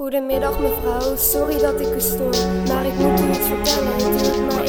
Goedemiddag mevrouw, sorry dat ik u stoor, maar ik moet u iets vertellen,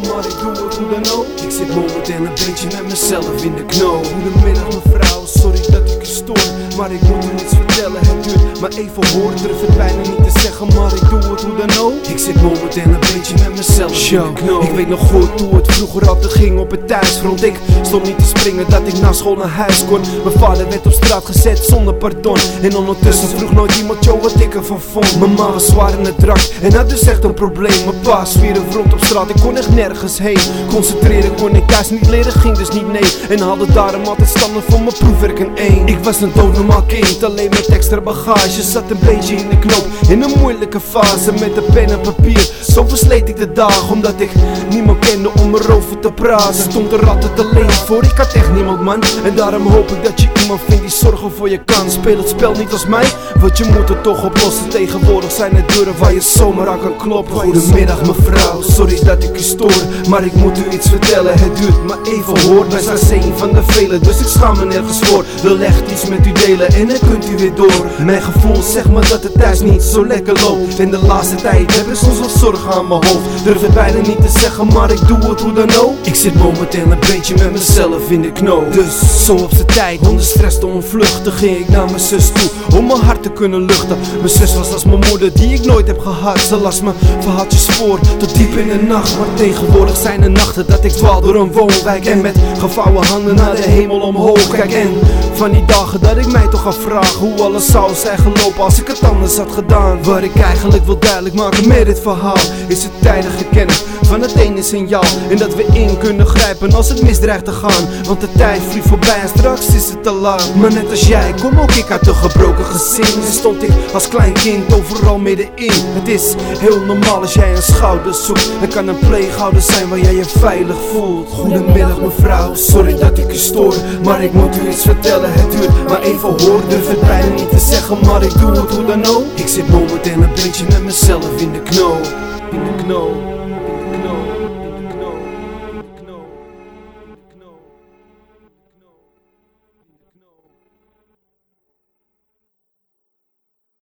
maar ik doe het hoe dan ook. Ik zit momenteel een beetje met mezelf in de knoop. Goedemiddag mevrouw, sorry dat ik u stoor Maar ik moet u iets vertellen, het duurt maar even hoor Durf het bijna niet te zeggen, maar ik doe het hoe dan ook. Ik zit momenteel een beetje met mezelf in de knoop. Ik weet nog goed hoe het vroeger altijd ging op het thuisfront. Ik stond niet te springen dat ik na school naar huis kon. Mijn vader werd op straat gezet zonder pardon. En ondertussen vroeg nooit iemand joh wat ik ervan vond. Mijn ma was zwaar in het drank en dat is echt een probleem. Mijn pa zwierde rond op straat, ik kon echt nergens heen. Concentreren kon ik thuis niet leren, ging dus niet nee En haalde daarom altijd standen voor mijn proefwerk een 1 Ik was een doodnormaal kind, alleen met extra bagage. Zat een beetje in de knoop, in een moeilijke fase. Met een pen en papier, zo versleet ik de dag. Omdat ik niemand kende om erover te praten. Stond er altijd alleen voor, ik had echt niemand man. En daarom hoop ik dat je iemand vindt die zorgen voor je kan. Speel het spel niet als mij, want je moet het toch oplossen. Tegenwoordig zijn er deuren waar je zomaar aan kan kloppen. Goedemiddag mevrouw, sorry dat ik u stoor Maar ik moet u iets vertellen, het duurt maar even hoor. Wij zijn zee van de velen, dus ik schaam me nergens voor. Wil echt iets met u delen en dan kunt u weer door. Mijn gevoel zegt me dat het thuis niet zo lekker loopt. In de laatste tijd heb ik soms wat zorgen aan mijn hoofd. Durf het bijna niet te zeggen, maar ik doe het hoe dan ook. Ik zit momenteel een beetje met mezelf in de knoop. Dus zo op z'n tijd, onder stress te ontvluchten Ging ik naar mijn zus toe, om mijn hart te kunnen luchten. Mijn zus was als mijn moeder, die ik nooit heb gehad. Ze las me verhaaltjes voor, tot diep in de nacht Maar tegenwoordig zijn er nachten dat ik dwaal door een woonwijk En met gevouwen handen naar de hemel omhoog kijk. En van die dagen dat ik mij toch afvraag Hoe alles zou zijn gelopen als ik het anders had gedaan. Wat ik eigenlijk wil duidelijk maken met dit verhaal Is het tijdige kennen van het ene signaal En dat we in kunnen grijpen als het misdreigt te gaan. Want de tijd vliegt voorbij en straks is het te laat. Maar net als jij kom ook ik uit een gebroken gezin. En stond ik als klein kind overal middenin. Het is heel normaal als jij een schouder zoekt. Het kan een pleeghouder zijn waar jij je veilig voelt. Goedemiddag mevrouw, sorry dat ik u stoor Maar ik moet u iets vertellen, het duurt maar even hoor. Durf het bijna niet te zeggen, maar ik doe het hoe dan ook. Ik zit momenteel een beetje met mezelf in de knoop. In de knoop